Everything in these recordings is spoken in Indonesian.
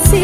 Hati-hati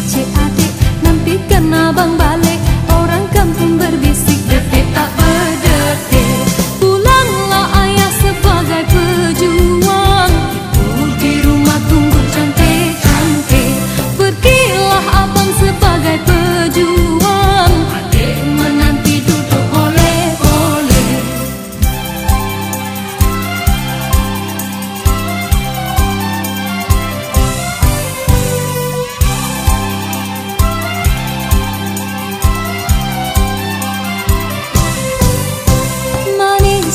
cek adik Nanti kena bang balik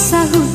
sahur